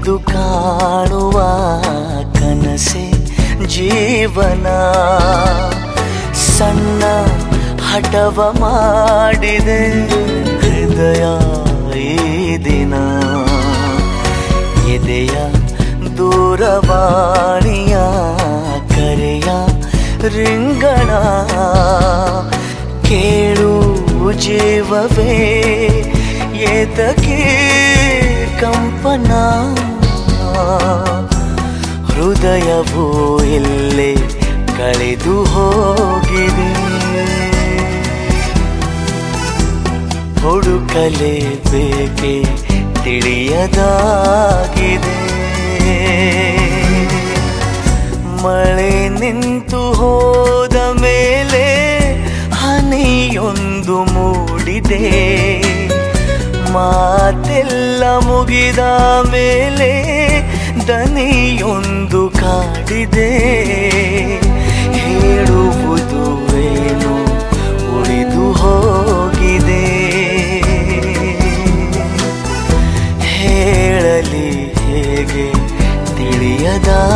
ತೆರೆದು ಕಾಣುವ ಕನಸೆ ಜೀವನ. ಸಣ್ಣ ಹಠವ ಮಾಡಿದೆ ಹೃದಯ ಈ ದಿನ. ಎದೆಯ ದೂರವಾಣಿಯ ಕರೆಯ ರಿಂಗಣ. ಕೇಳು ಜೀವವೇ ಏತಕ್ಕೆ ಕಂಪನ. ಹೃದಯವು ಇಲ್ಲೇ ಕಳೆದು ಹೋಗಿದೆ. ಹುಡುಕಲೇಬೇಕೆ ತಿಳಿಯದಾಗಿದೆ. ಮಳೆ ನಿಂತು ಹೋದ ಮೇಲೆ ಹನಿಯೊಂದು ಮೂಡಿದೆ. ಮಾತೆಲ್ಲ ಮುಗಿದ ಮೇಲೆ ದನಿಯೊಂದು ಕಾಡಿದೆ. ಹೇಳುವುದು ಏನು? ಉಳಿದು ಹೋಗಿದೆ. ಹೇಳಲಿ ಹೇಗೆ ತಿಳಿಯದಾಗಿದೆ.